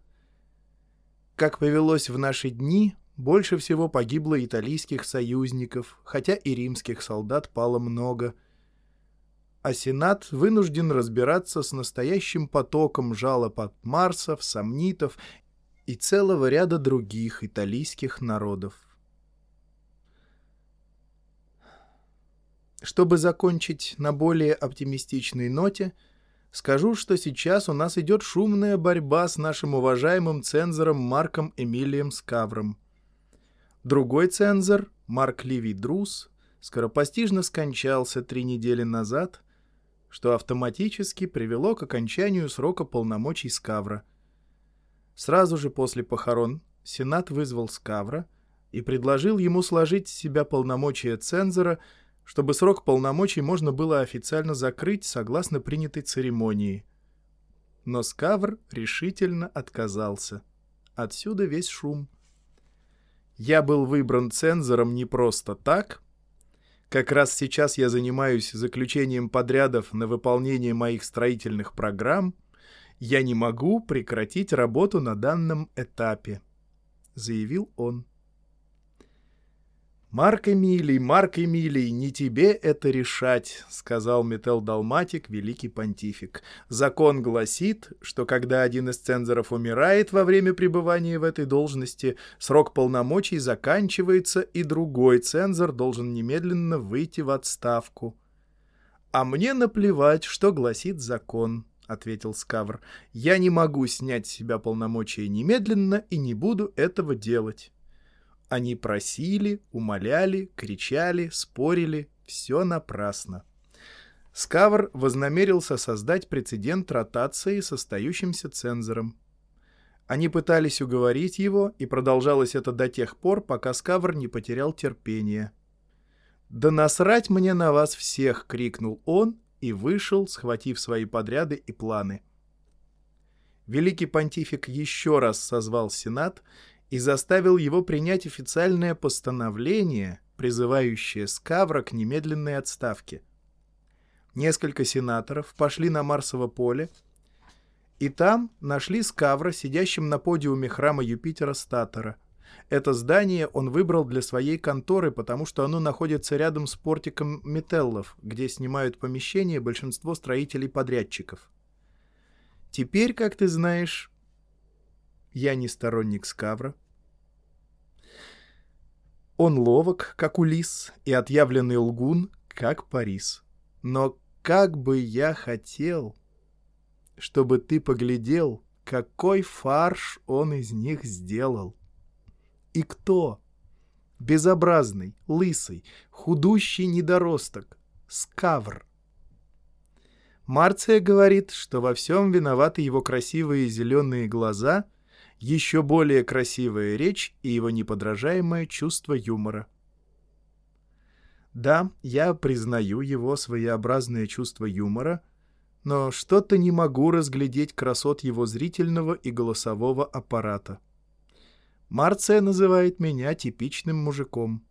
Как повелось в наши дни, больше всего погибло итальянских союзников, хотя и римских солдат пало много. А Сенат вынужден разбираться с настоящим потоком жалоб от марсов, сомнитов и целого ряда других итальянских народов. Чтобы закончить на более оптимистичной ноте, скажу, что сейчас у нас идет шумная борьба с нашим уважаемым цензором Марком Эмилием Скавром. Другой цензор, Марк Ливий Друс, скоропостижно скончался три недели назад, что автоматически привело к окончанию срока полномочий Скавра. Сразу же после похорон Сенат вызвал Скавра и предложил ему сложить с себя полномочия цензора – чтобы срок полномочий можно было официально закрыть согласно принятой церемонии. Но Скавр решительно отказался. Отсюда весь шум. Я был выбран цензором не просто так. Как раз сейчас я занимаюсь заключением подрядов на выполнение моих строительных программ. Я не могу прекратить работу на данном этапе, заявил он. «Марк Эмилий, Марк Эмилий, не тебе это решать», — сказал Метел Далматик, великий понтифик. «Закон гласит, что когда один из цензоров умирает во время пребывания в этой должности, срок полномочий заканчивается, и другой цензор должен немедленно выйти в отставку». «А мне наплевать, что гласит закон», — ответил Скавр. «Я не могу снять с себя полномочия немедленно и не буду этого делать». Они просили, умоляли, кричали, спорили. Все напрасно. Скавр вознамерился создать прецедент ротации с остающимся цензором. Они пытались уговорить его, и продолжалось это до тех пор, пока Скавр не потерял терпение. «Да насрать мне на вас всех!» — крикнул он и вышел, схватив свои подряды и планы. Великий понтифик еще раз созвал Сенат и заставил его принять официальное постановление, призывающее Скавра к немедленной отставке. Несколько сенаторов пошли на Марсово поле, и там нашли Скавра, сидящим на подиуме храма Юпитера Статора. Это здание он выбрал для своей конторы, потому что оно находится рядом с портиком Метеллов, где снимают помещения большинство строителей-подрядчиков. Теперь, как ты знаешь, я не сторонник Скавра, он ловок, как Улис, и отъявленный лгун, как Парис. Но как бы я хотел, чтобы ты поглядел, какой фарш он из них сделал. И кто? Безобразный, лысый, худущий недоросток, скавр. Марция говорит, что во всем виноваты его красивые зеленые глаза — еще более красивая речь и его неподражаемое чувство юмора. Да, я признаю его своеобразное чувство юмора, но что-то не могу разглядеть красот его зрительного и голосового аппарата. Марция называет меня типичным мужиком,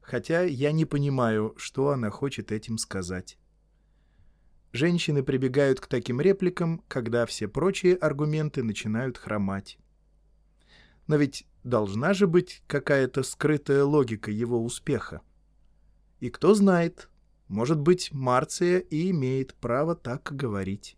хотя я не понимаю, что она хочет этим сказать. Женщины прибегают к таким репликам, когда все прочие аргументы начинают хромать. Но ведь должна же быть какая-то скрытая логика его успеха. И кто знает, может быть, Марция и имеет право так говорить.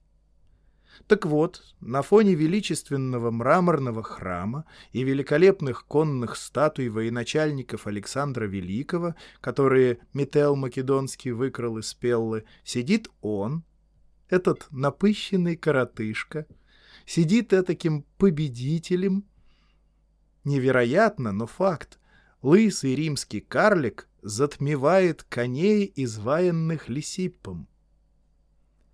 Так вот, на фоне величественного мраморного храма и великолепных конных статуй военачальников Александра Великого, которые Метел Македонский выкрал из Пеллы, сидит он, этот напыщенный коротышка, сидит этаким победителем Невероятно, но факт. Лысый римский карлик затмевает коней, изваянных лисиппом.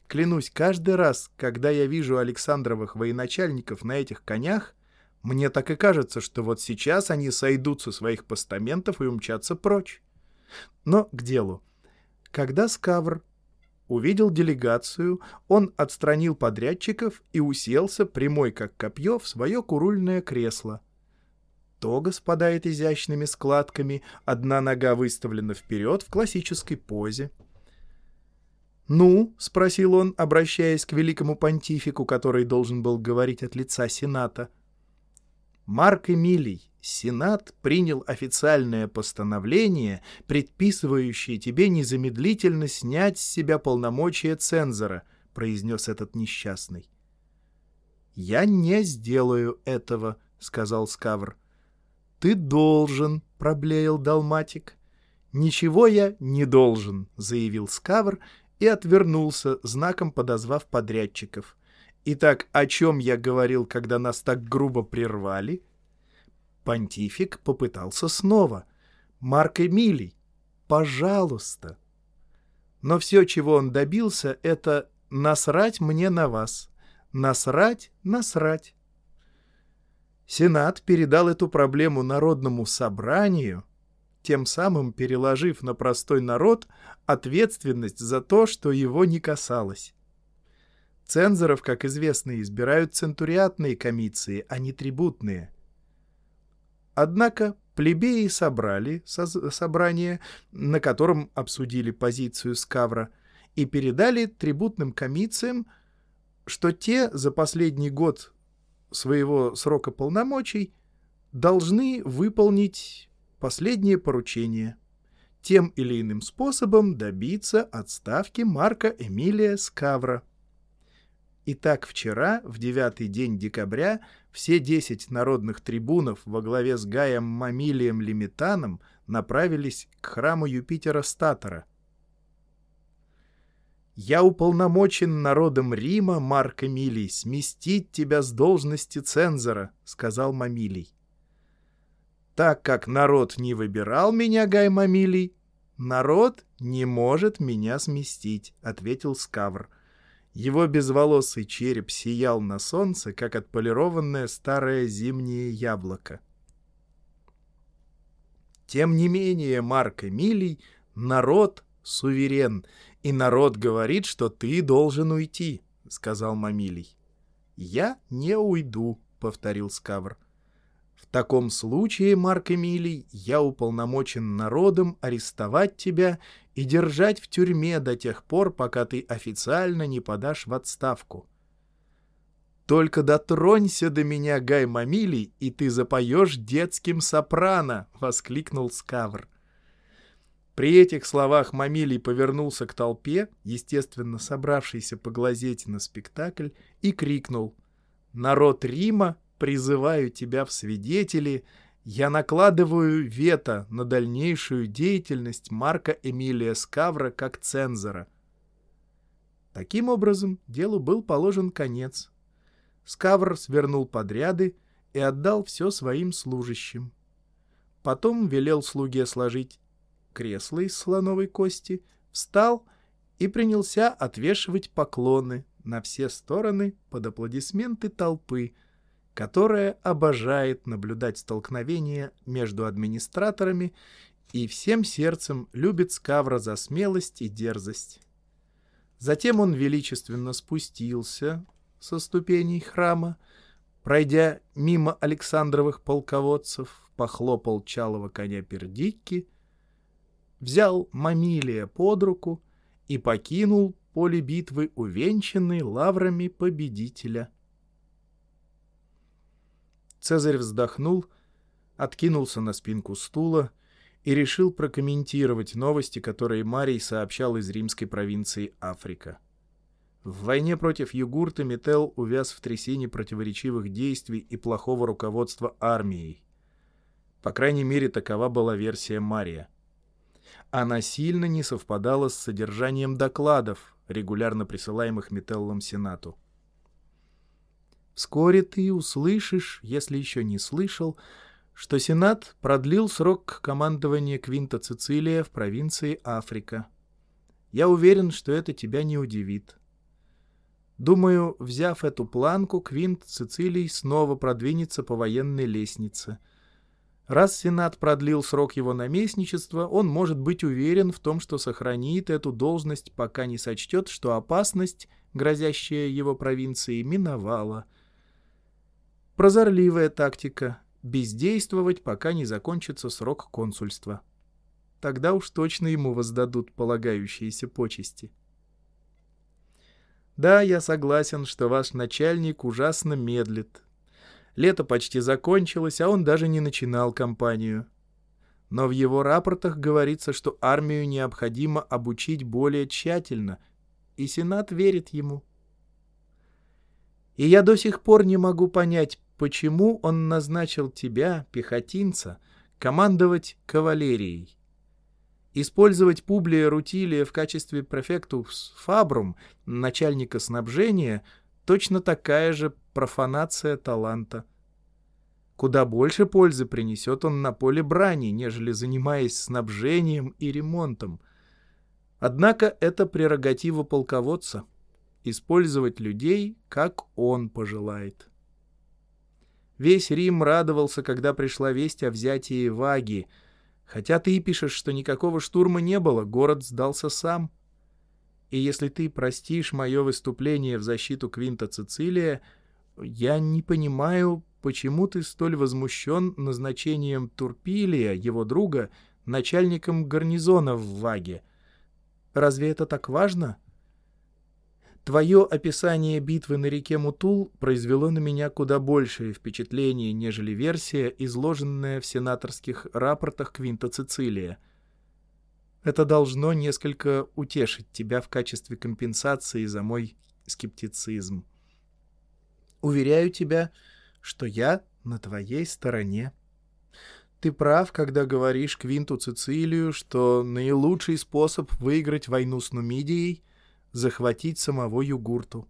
Клянусь, каждый раз, когда я вижу Александровых военачальников на этих конях, мне так и кажется, что вот сейчас они сойдут со своих постаментов и умчатся прочь. Но к делу. Когда Скавр увидел делегацию, он отстранил подрядчиков и уселся, прямой как копье, в свое курульное кресло — Тога спадает изящными складками, одна нога выставлена вперед в классической позе. «Ну?» — спросил он, обращаясь к великому понтифику, который должен был говорить от лица Сената. «Марк Эмилий, Сенат принял официальное постановление, предписывающее тебе незамедлительно снять с себя полномочия цензора», — произнес этот несчастный. «Я не сделаю этого», — сказал Скавр. «Ты должен», — проблеял Далматик. «Ничего я не должен», — заявил Скавр и отвернулся, знаком подозвав подрядчиков. «Итак, о чем я говорил, когда нас так грубо прервали?» Понтифик попытался снова. «Марк Эмилий, пожалуйста!» Но все, чего он добился, это «насрать мне на вас». «Насрать, насрать». Сенат передал эту проблему Народному собранию, тем самым переложив на простой народ ответственность за то, что его не касалось. Цензоров, как известно, избирают центуриатные комиции, а не трибутные. Однако плебеи собрали со собрание, на котором обсудили позицию Скавра, и передали трибутным комициям, что те за последний год своего срока полномочий должны выполнить последнее поручение — тем или иным способом добиться отставки Марка Эмилия Скавра. Итак, вчера, в девятый день декабря, все десять народных трибунов во главе с Гаем Мамилием Лимитаном направились к храму Юпитера Статора. «Я уполномочен народом Рима, Марк Эмилий, сместить тебя с должности цензора», — сказал Мамилий. «Так как народ не выбирал меня, Гай Мамилий, народ не может меня сместить», — ответил Скавр. Его безволосый череп сиял на солнце, как отполированное старое зимнее яблоко. Тем не менее, Марк Эмилий, народ суверен, и народ говорит, что ты должен уйти, — сказал Мамилий. — Я не уйду, — повторил Скавр. — В таком случае, Марк Эмилий, я уполномочен народом арестовать тебя и держать в тюрьме до тех пор, пока ты официально не подашь в отставку. «Только дотронься до меня, Гай Мамилий, и ты запоешь детским сопрано!» — воскликнул Скавр. При этих словах Мамилий повернулся к толпе, естественно, собравшейся поглазеть на спектакль, и крикнул «Народ Рима, призываю тебя в свидетели, я накладываю вето на дальнейшую деятельность Марка Эмилия Скавра как цензора. Таким образом, делу был положен конец. Скавр свернул подряды и отдал все своим служащим. Потом велел слуге сложить кресло из слоновой кости, встал и принялся отвешивать поклоны на все стороны под аплодисменты толпы — которая обожает наблюдать столкновения между администраторами и всем сердцем любит Скавра за смелость и дерзость. Затем он величественно спустился со ступеней храма, пройдя мимо Александровых полководцев, похлопал чалого коня Пердикки, взял Мамилия под руку и покинул поле битвы, увенчанный лаврами победителя — Цезарь вздохнул, откинулся на спинку стула и решил прокомментировать новости, которые Марий сообщал из римской провинции Африка. В войне против Югурта Метел увяз в трясине противоречивых действий и плохого руководства армией. По крайней мере, такова была версия Мария. Она сильно не совпадала с содержанием докладов, регулярно присылаемых Метеллом Сенату. Вскоре ты услышишь, если еще не слышал, что Сенат продлил срок командования Квинта Цицилия в провинции Африка. Я уверен, что это тебя не удивит. Думаю, взяв эту планку, Квинт Цицилий снова продвинется по военной лестнице. Раз Сенат продлил срок его наместничества, он может быть уверен в том, что сохранит эту должность, пока не сочтет, что опасность, грозящая его провинции, миновала — Прозорливая тактика — бездействовать, пока не закончится срок консульства. Тогда уж точно ему воздадут полагающиеся почести. Да, я согласен, что ваш начальник ужасно медлит. Лето почти закончилось, а он даже не начинал кампанию. Но в его рапортах говорится, что армию необходимо обучить более тщательно, и Сенат верит ему. И я до сих пор не могу понять, почему он назначил тебя, пехотинца, командовать кавалерией. Использовать Публия Рутилия в качестве префектус фабрум, начальника снабжения, точно такая же профанация таланта. Куда больше пользы принесет он на поле брани, нежели занимаясь снабжением и ремонтом. Однако это прерогатива полководца — использовать людей, как он пожелает. Весь Рим радовался, когда пришла весть о взятии Ваги, Хотя ты и пишешь, что никакого штурма не было, город сдался сам. И если ты простишь мое выступление в защиту Квинта Цицилия, я не понимаю, почему ты столь возмущен назначением Турпилия, его друга, начальником гарнизона в Ваге. Разве это так важно? Твое описание битвы на реке Мутул произвело на меня куда большее впечатление, нежели версия, изложенная в сенаторских рапортах Квинта Цицилия. Это должно несколько утешить тебя в качестве компенсации за мой скептицизм. Уверяю тебя, что я на твоей стороне. Ты прав, когда говоришь Квинту Цицилию, что наилучший способ выиграть войну с Нумидией — захватить самого Югурту.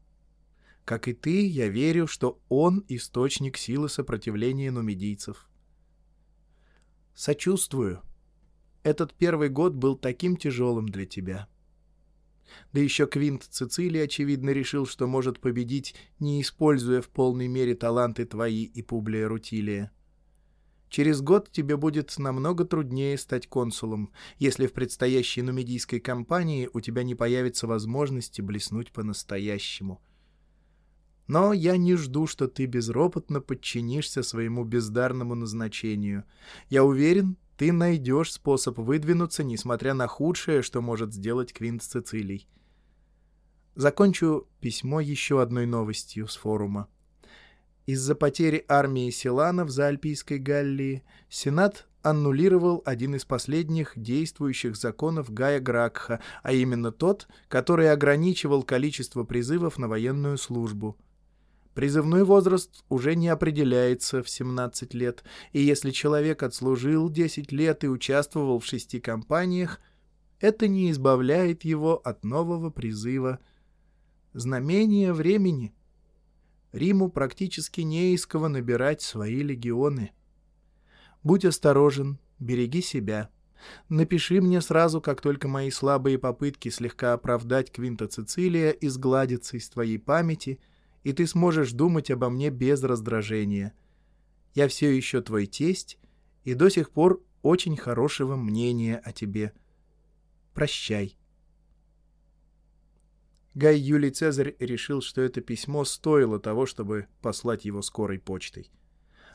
Как и ты, я верю, что он — источник силы сопротивления нумидийцев. Сочувствую. Этот первый год был таким тяжелым для тебя. Да еще Квинт Цицилий, очевидно, решил, что может победить, не используя в полной мере таланты твои и Публия Рутилия. Через год тебе будет намного труднее стать консулом, если в предстоящей нумидийской кампании у тебя не появится возможности блеснуть по-настоящему. Но я не жду, что ты безропотно подчинишься своему бездарному назначению. Я уверен, ты найдешь способ выдвинуться, несмотря на худшее, что может сделать Квинт Цицилий. Закончу письмо еще одной новостью с форума. Из-за потери армии Силанов за Альпийской Галлии Сенат аннулировал один из последних действующих законов Гая Гракха, а именно тот, который ограничивал количество призывов на военную службу — Призывной возраст уже не определяется в 17 лет, и если человек отслужил 10 лет и участвовал в шести кампаниях, это не избавляет его от нового призыва. Знамение времени. Риму практически не набирать свои легионы. Будь осторожен, береги себя. Напиши мне сразу, как только мои слабые попытки слегка оправдать Квинта Цицилия изгладятся из твоей памяти — и ты сможешь думать обо мне без раздражения. Я все еще твой тесть и до сих пор очень хорошего мнения о тебе. Прощай. Гай Юлий Цезарь решил, что это письмо стоило того, чтобы послать его скорой почтой.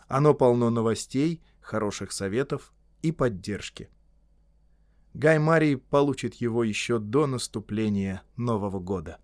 Оно полно новостей, хороших советов и поддержки. Гай Марий получит его еще до наступления Нового года.